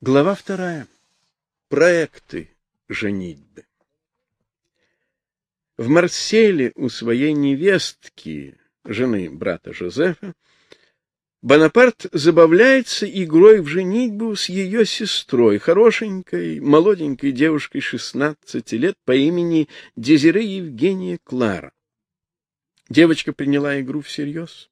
Глава вторая. Проекты женитьбы. В Марселе у своей невестки, жены брата Жозефа, Бонапарт забавляется игрой в женитьбу с ее сестрой, хорошенькой, молоденькой девушкой 16 лет по имени Дезире Евгения Клара. Девочка приняла игру всерьез.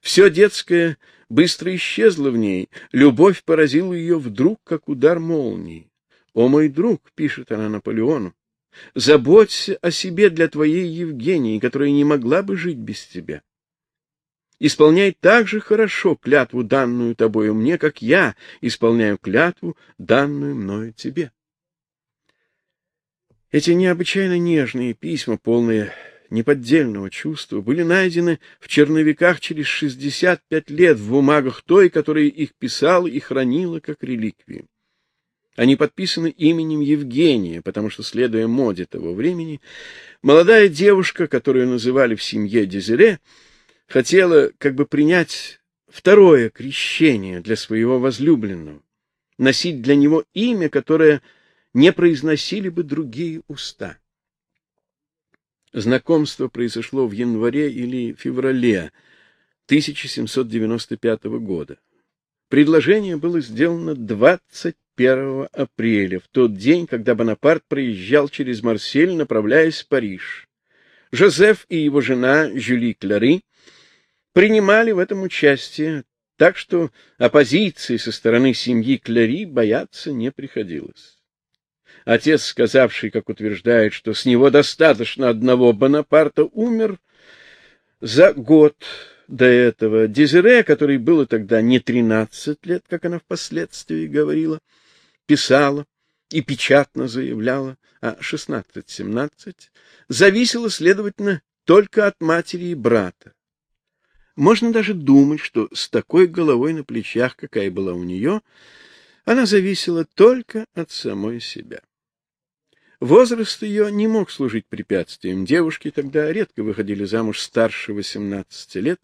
Все детское быстро исчезло в ней, любовь поразила ее вдруг, как удар молнии. «О, мой друг», — пишет она Наполеону, — «заботься о себе для твоей Евгении, которая не могла бы жить без тебя. Исполняй так же хорошо клятву, данную тобою мне, как я исполняю клятву, данную мною тебе». Эти необычайно нежные письма, полные неподдельного чувства были найдены в черновиках через 65 лет в бумагах той, которая их писала и хранила как реликвию. Они подписаны именем Евгения, потому что, следуя моде того времени, молодая девушка, которую называли в семье Дезире, хотела как бы принять второе крещение для своего возлюбленного, носить для него имя, которое не произносили бы другие уста. Знакомство произошло в январе или феврале 1795 года. Предложение было сделано 21 апреля, в тот день, когда Бонапарт проезжал через Марсель, направляясь в Париж. Жозеф и его жена Жюли Клары принимали в этом участие, так что оппозиции со стороны семьи Клари бояться не приходилось. Отец, сказавший, как утверждает, что с него достаточно одного Бонапарта, умер за год до этого. Дезире, который было тогда не тринадцать лет, как она впоследствии говорила, писала и печатно заявляла, а шестнадцать-семнадцать, зависела, следовательно, только от матери и брата. Можно даже думать, что с такой головой на плечах, какая была у нее, она зависела только от самой себя. Возраст ее не мог служить препятствием. Девушки тогда редко выходили замуж старше 18 лет,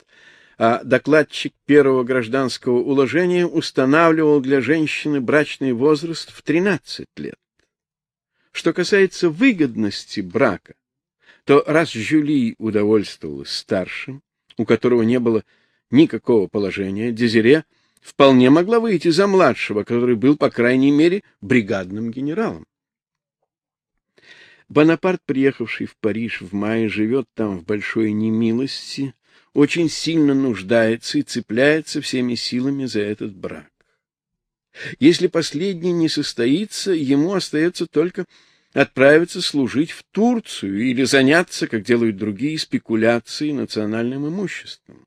а докладчик первого гражданского уложения устанавливал для женщины брачный возраст в 13 лет. Что касается выгодности брака, то раз Жюли удовольствовалась старшим, у которого не было никакого положения, Дезире вполне могла выйти за младшего, который был, по крайней мере, бригадным генералом. Бонапарт, приехавший в Париж в мае, живет там в большой немилости, очень сильно нуждается и цепляется всеми силами за этот брак. Если последний не состоится, ему остается только отправиться служить в Турцию или заняться, как делают другие, спекуляцией национальным имуществом.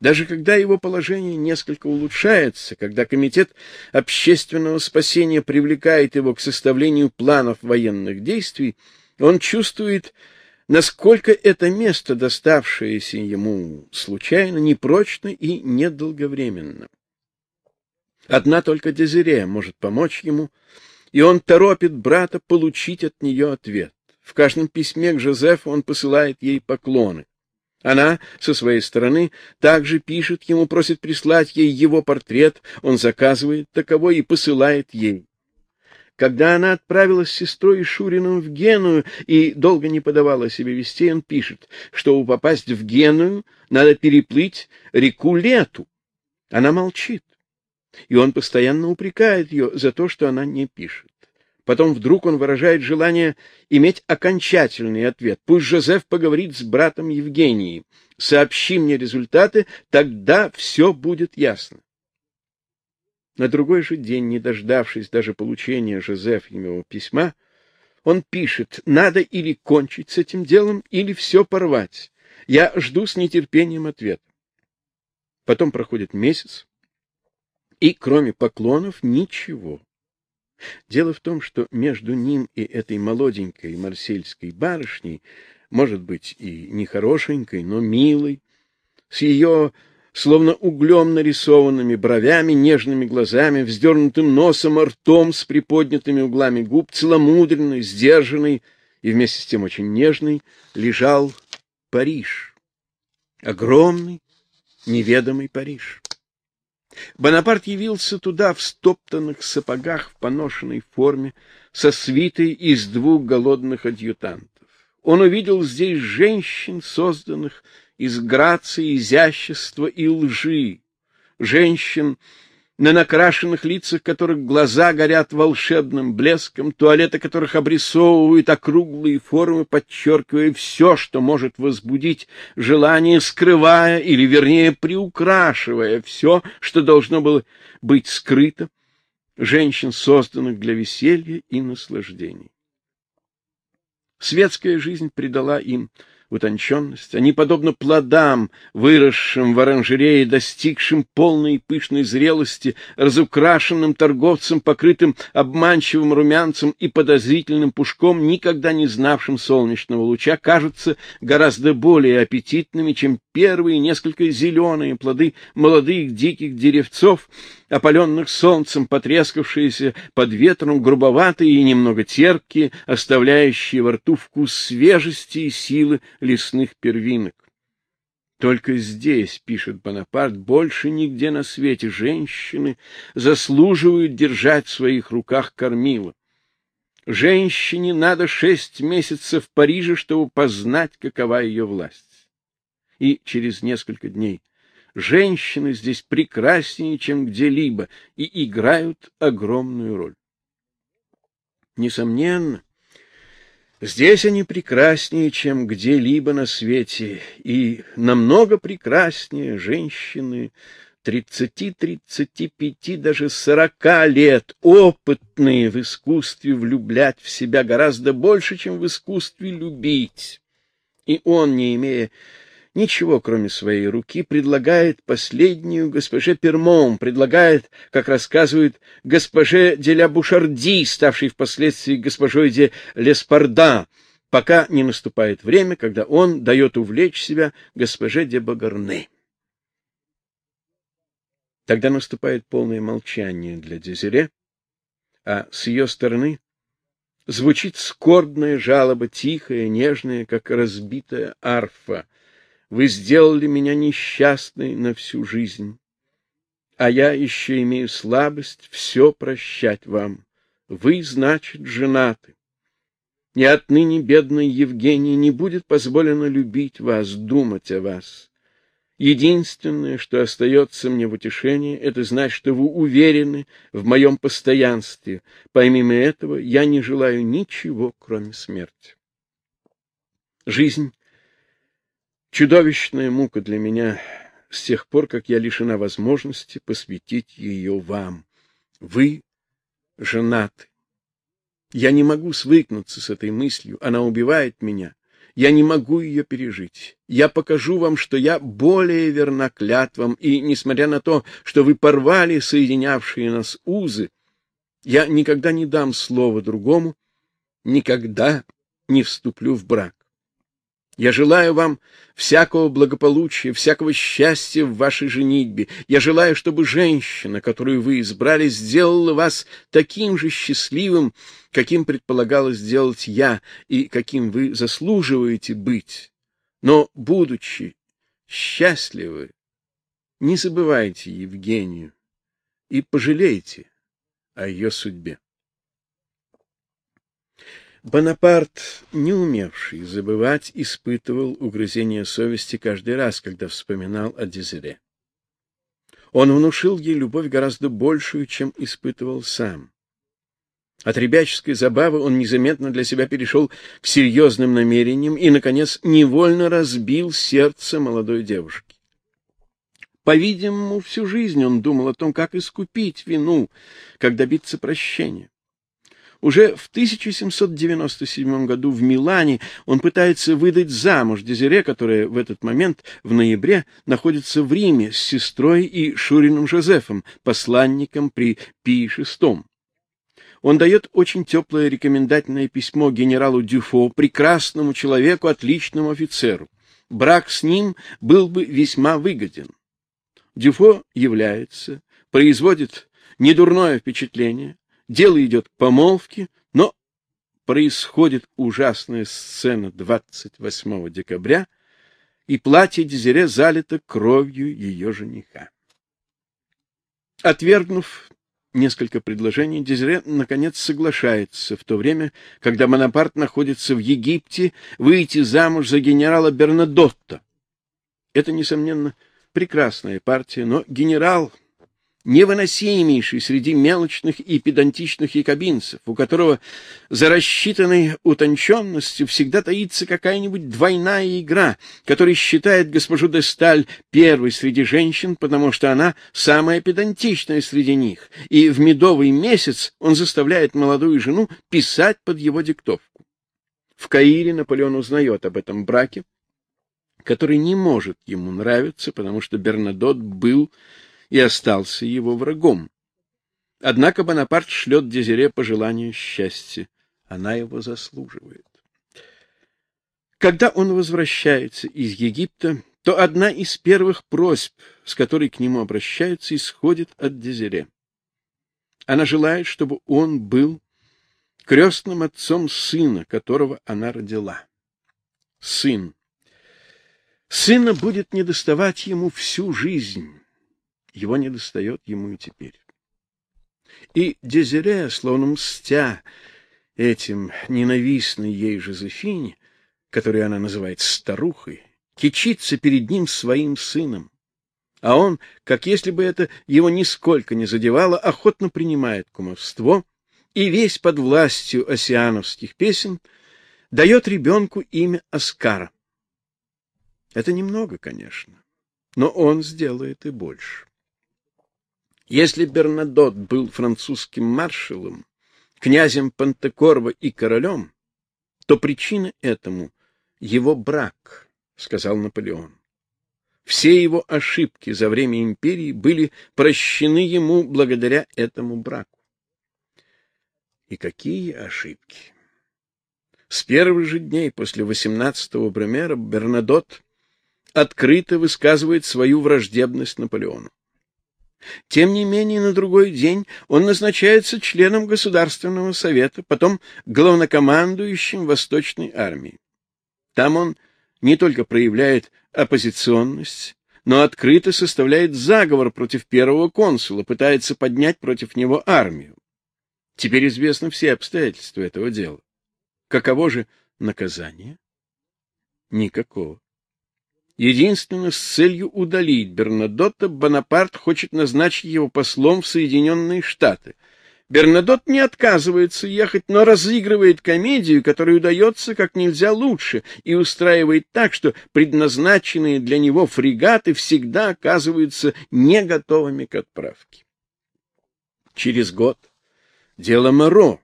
Даже когда его положение несколько улучшается, когда комитет общественного спасения привлекает его к составлению планов военных действий, он чувствует, насколько это место, доставшееся ему случайно, непрочно и недолговременно. Одна только Дезире может помочь ему, и он торопит брата получить от нее ответ. В каждом письме к Жозефу он посылает ей поклоны. Она, со своей стороны, также пишет ему, просит прислать ей его портрет, он заказывает таковой и посылает ей. Когда она отправилась с сестрой и Шуриным в Геную и долго не подавала себе вестей, он пишет, что попасть в Геную надо переплыть реку Лету. Она молчит, и он постоянно упрекает ее за то, что она не пишет. Потом вдруг он выражает желание иметь окончательный ответ. Пусть Жозеф поговорит с братом Евгенией. Сообщи мне результаты, тогда все будет ясно. На другой же день, не дождавшись даже получения Жозефового письма, он пишет, надо или кончить с этим делом, или все порвать. Я жду с нетерпением ответа. Потом проходит месяц, и кроме поклонов ничего. Дело в том, что между ним и этой молоденькой марсельской барышней, может быть, и не хорошенькой, но милой, с ее словно углем нарисованными бровями, нежными глазами, вздернутым носом, ртом с приподнятыми углами губ, целомудренной, сдержанной и вместе с тем очень нежной, лежал Париж. Огромный, неведомый Париж. Бонапарт явился туда в стоптанных сапогах в поношенной форме со свитой из двух голодных адъютантов. Он увидел здесь женщин, созданных из грации, изящества и лжи, женщин, на накрашенных лицах которых глаза горят волшебным блеском, туалеты которых обрисовывают округлые формы, подчеркивая все, что может возбудить желание, скрывая или, вернее, приукрашивая все, что должно было быть скрыто, женщин, созданных для веселья и наслаждений. Светская жизнь придала им утонченность. Они подобно плодам, выросшим в оранжерее, достигшим полной и пышной зрелости, разукрашенным торговцем, покрытым обманчивым румянцем и подозрительным пушком, никогда не знавшим солнечного луча, кажутся гораздо более аппетитными, чем первые несколько зеленые плоды молодых диких деревцов, опаленных солнцем, потрескавшиеся под ветром, грубоватые и немного терпкие, оставляющие во рту вкус свежести и силы лесных первинок. Только здесь, пишет Бонапарт, больше нигде на свете женщины заслуживают держать в своих руках кормила. Женщине надо шесть месяцев в Париже, чтобы познать, какова ее власть. И через несколько дней женщины здесь прекраснее, чем где-либо, и играют огромную роль. Несомненно, здесь они прекраснее, чем где-либо на свете, и намного прекраснее женщины тридцати, тридцати пяти, даже сорока лет, опытные в искусстве влюблять в себя гораздо больше, чем в искусстве любить. И он, не имея ничего, кроме своей руки, предлагает последнюю госпоже Пермон, предлагает, как рассказывают, госпоже де ля Бушарди, ставшей впоследствии госпожой де Леспарда, пока не наступает время, когда он дает увлечь себя госпоже де Багарне. Тогда наступает полное молчание для Дезире, а с ее стороны звучит скорбная жалоба, тихая, нежная, как разбитая арфа, вы сделали меня несчастной на всю жизнь. А я еще имею слабость все прощать вам. Вы, значит, женаты. И отныне бедной Евгении не будет позволено любить вас, думать о вас. Единственное, что остается мне в утешении, это знать, что вы уверены в моем постоянстве. Помимо этого, я не желаю ничего, кроме смерти. Жизнь Чудовищная мука для меня с тех пор, как я лишена возможности посвятить ее вам. Вы женаты. Я не могу свыкнуться с этой мыслью, она убивает меня. Я не могу ее пережить. Я покажу вам, что я более верна клятвам, и, несмотря на то, что вы порвали соединявшие нас узы, я никогда не дам слова другому, никогда не вступлю в брак. Я желаю вам всякого благополучия, всякого счастья в вашей женитьбе. Я желаю, чтобы женщина, которую вы избрали, сделала вас таким же счастливым, каким предполагалось сделать я и каким вы заслуживаете быть. Но, будучи счастливы, не забывайте Евгению и пожалейте о ее судьбе. Бонапарт, не умевший забывать, испытывал угрызение совести каждый раз, когда вспоминал о Дезире. Он внушил ей любовь гораздо большую, чем испытывал сам. От ребяческой забавы он незаметно для себя перешел к серьезным намерениям и, наконец, невольно разбил сердце молодой девушки. По-видимому, всю жизнь он думал о том, как искупить вину, как добиться прощения. Уже в 1797 году в Милане он пытается выдать замуж Дезире, которая в этот момент, в ноябре, находится в Риме с сестрой и Шуриным Жозефом, посланником при Пии VI. Он дает очень теплое рекомендательное письмо генералу Дюфо, прекрасному человеку, отличному офицеру. Брак с ним был бы весьма выгоден. Дюфо является, производит недурное впечатление, Дело идет к помолвке, но происходит ужасная сцена 28 декабря, и платье Дезире залито кровью ее жениха. Отвергнув несколько предложений, Дезире наконец соглашается в то время, когда Монапарт находится в Египте, выйти замуж за генерала Бернадотта. Это несомненно прекрасная партия, но генерал невыносимейший среди мелочных и педантичных якобинцев, у которого за рассчитанной утонченностью всегда таится какая-нибудь двойная игра, который считает госпожу де Сталь первой среди женщин, потому что она самая педантичная среди них, и в медовый месяц он заставляет молодую жену писать под его диктовку. В Каире Наполеон узнает об этом браке, который не может ему нравиться, потому что Бернадот был и остался его врагом. Однако Бонапарт шлет Дезире пожелание счастья. Она его заслуживает. Когда он возвращается из Египта, то одна из первых просьб, с которой к нему обращаются, исходит от Дезире. Она желает, чтобы он был крестным отцом сына, которого она родила. Сын. Сына будет недоставать ему всю жизнь его недостает ему и теперь. И Дезире, словно мстя этим ненавистной ей Жозефине, которую она называет старухой, кичится перед ним своим сыном. А он, как если бы это его нисколько не задевало, охотно принимает кумовство и весь под властью осиановских песен дает ребенку имя Оскара. Это немного, конечно, но он сделает и больше. Если Бернадот был французским маршалом, князем Пантекорво и королем, то причина этому его брак, сказал Наполеон. Все его ошибки за время империи были прощены ему благодаря этому браку. И какие ошибки? С первых же дней после 18-го Бремера Бернадот открыто высказывает свою враждебность Наполеону. Тем не менее, на другой день он назначается членом Государственного совета, потом главнокомандующим Восточной армии. Там он не только проявляет оппозиционность, но открыто составляет заговор против первого консула, пытается поднять против него армию. Теперь известны все обстоятельства этого дела. Каково же наказание? Никакого. Единственно с целью удалить Бернадотта Бонапарт хочет назначить его послом в Соединенные Штаты. Бернадот не отказывается ехать, но разыгрывает комедию, которая удается как нельзя лучше, и устраивает так, что предназначенные для него фрегаты всегда оказываются не готовыми к отправке. Через год дело Моро.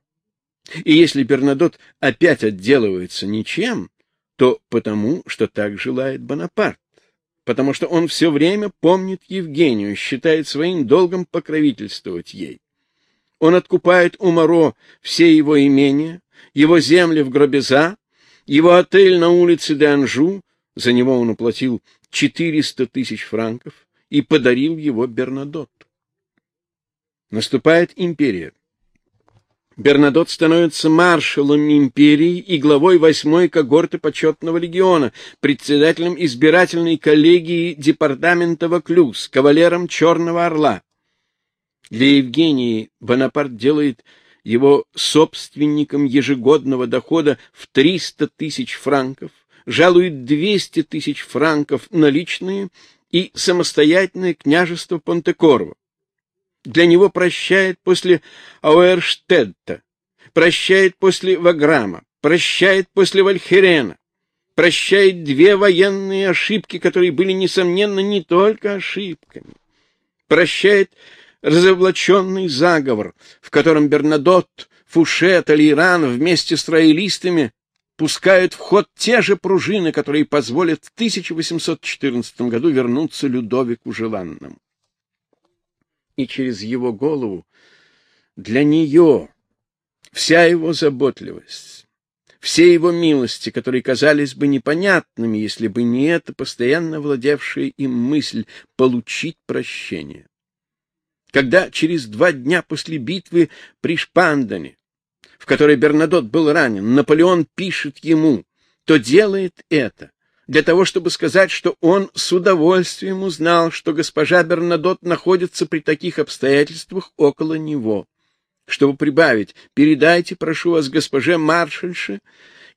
И если Бернадот опять отделывается ничем, то потому, что так желает Бонапарт, потому что он все время помнит Евгению, считает своим долгом покровительствовать ей. Он откупает у Моро все его имения, его земли в Гробеза, его отель на улице де Анжу, за него он уплатил 400 тысяч франков и подарил его Бернадотту. Наступает империя. Бернадот становится маршалом империи и главой восьмой когорты почетного легиона, председателем избирательной коллегии департамента Ваклюз, кавалером Черного Орла. Для Евгении Бонапарт делает его собственником ежегодного дохода в 300 тысяч франков, жалует 200 тысяч франков наличные и самостоятельное княжество Понтекорво для него прощает после Ауэрштедта, прощает после Ваграма, прощает после Вальхерена, прощает две военные ошибки, которые были, несомненно, не только ошибками. Прощает разоблаченный заговор, в котором Бернадот, Фуше, Толейран вместе с роялистами пускают в ход те же пружины, которые позволят в 1814 году вернуться Людовику Желанному и через его голову, для нее вся его заботливость, все его милости, которые казались бы непонятными, если бы не эта постоянно владевшая им мысль получить прощение. Когда через два дня после битвы при Шпандане, в которой Бернадот был ранен, Наполеон пишет ему, то делает это, для того, чтобы сказать, что он с удовольствием узнал, что госпожа Бернадот находится при таких обстоятельствах около него. Чтобы прибавить, передайте, прошу вас, госпоже маршальше,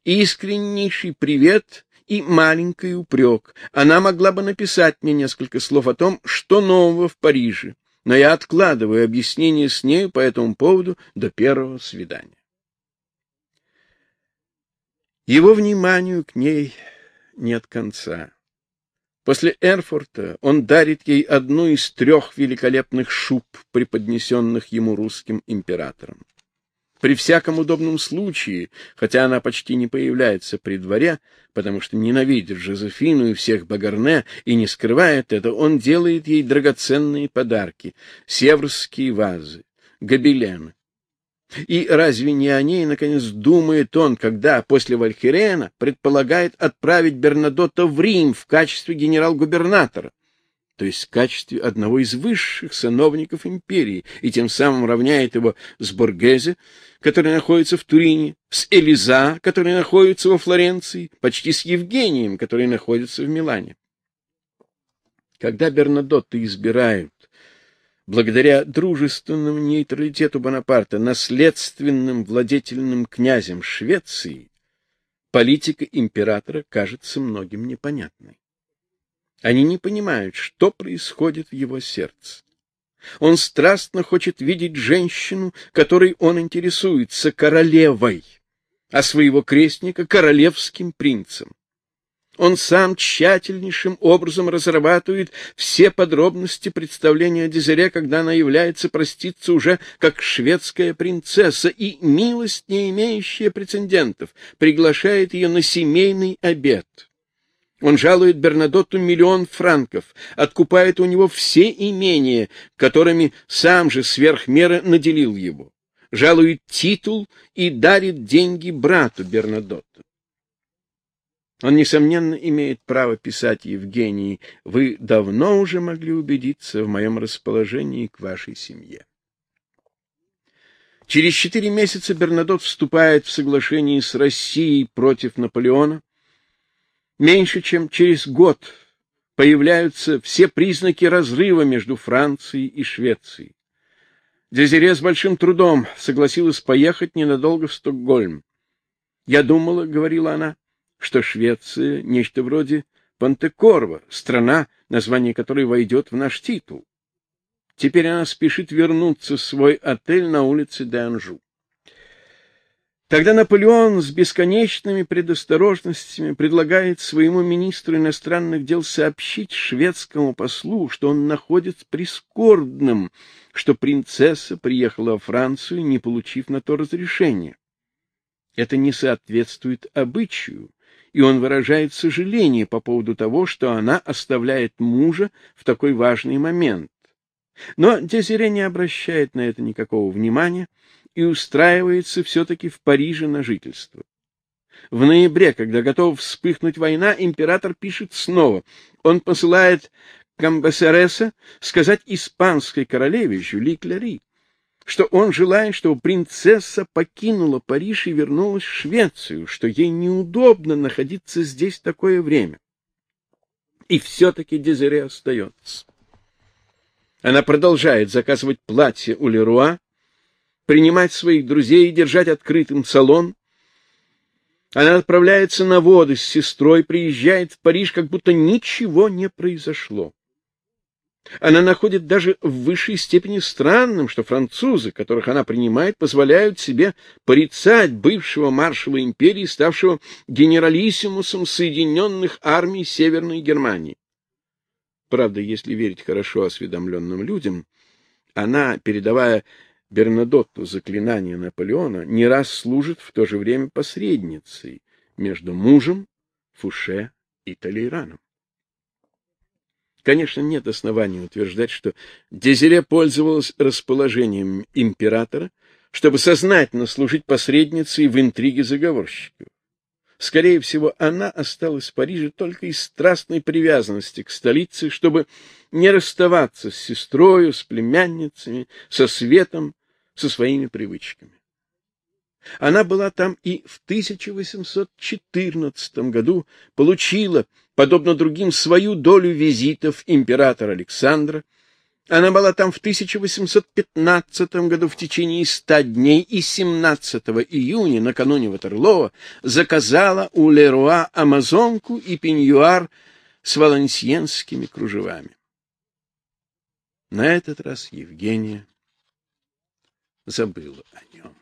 искреннейший привет и маленький упрек. Она могла бы написать мне несколько слов о том, что нового в Париже, но я откладываю объяснение с нею по этому поводу до первого свидания. Его вниманию к ней нет конца. После Эрфурта он дарит ей одну из трех великолепных шуб, преподнесенных ему русским императором. При всяком удобном случае, хотя она почти не появляется при дворе, потому что ненавидит Жозефину и всех Багарне и не скрывает это, он делает ей драгоценные подарки: севрские вазы, гобелены. И разве не о ней наконец думает он, когда после Вальхерена предполагает отправить Бернадотта в Рим в качестве генерал-губернатора? то есть в качестве одного из высших сановников империи, и тем самым равняет его с Боргезе, который находится в Турине, с Элиза, который находится во Флоренции, почти с Евгением, который находится в Милане. Когда Бернадотта избирают, благодаря дружественному нейтралитету Бонапарта, наследственным владетельным князем Швеции, политика императора кажется многим непонятной. Они не понимают, что происходит в его сердце. Он страстно хочет видеть женщину, которой он интересуется, королевой, а своего крестника — королевским принцем. Он сам тщательнейшим образом разрабатывает все подробности представления Дезире, когда она является проститься уже как шведская принцесса и, милость не имеющая прецедентов, приглашает ее на семейный обед. Он жалует Бернадотту миллион франков, откупает у него все имения, которыми сам же сверх меры наделил его, жалует титул и дарит деньги брату Бернадотту. Он, несомненно, имеет право писать Евгении, вы давно уже могли убедиться в моем расположении к вашей семье. Через четыре месяца Бернадот вступает в соглашение с Россией против Наполеона, Меньше чем через год появляются все признаки разрыва между Францией и Швецией. Дезире с большим трудом согласилась поехать ненадолго в Стокгольм. «Я думала, — говорила она, — что Швеция — нечто вроде Пантекорва, страна, название которой войдет в наш титул. Теперь она спешит вернуться в свой отель на улице Данжу. Тогда Наполеон с бесконечными предосторожностями предлагает своему министру иностранных дел сообщить шведскому послу, что он находит прискорбным, что принцесса приехала во Францию, не получив на то разрешения. Это не соответствует обычаю, и он выражает сожаление по поводу того, что она оставляет мужа в такой важный момент. Но Дезире не обращает на это никакого внимания, и устраивается все-таки в Париже на жительство. В ноябре, когда готова вспыхнуть война, император пишет снова. Он посылает Камбасереса сказать испанской королеве Жюли Клари, что он желает, чтобы принцесса покинула Париж и вернулась в Швецию, что ей неудобно находиться здесь такое время. И все-таки Дезире остается. Она продолжает заказывать платье у Леруа, принимать своих друзей и держать открытым салон. Она отправляется на воды с сестрой, приезжает в Париж, как будто ничего не произошло. Она находит даже в высшей степени странным, что французы, которых она принимает, позволяют себе порицать бывшего маршала империи, ставшего генералиссимусом Соединенных армий Северной Германии. Правда, если верить хорошо осведомленным людям, она, передавая Бернадотту заклинание Наполеона не раз служит в то же время посредницей между мужем, Фуше и Толейраном. Конечно, нет оснований утверждать, что Дезире пользовалась расположением императора, чтобы сознательно служить посредницей в интриге заговорщиков. Скорее всего, она осталась в Париже только из страстной привязанности к столице, чтобы не расставаться с сестрою, с племянницами, со светом, со своими привычками. Она была там и в 1814 году, получила, подобно другим, свою долю визитов императора Александра. Она была там в 1815 году в течение ста дней и 17 июня, накануне Ватерлоо, заказала у Леруа амазонку и пеньюар с валансьенскими кружевами. На этот раз Евгения забыла о нем.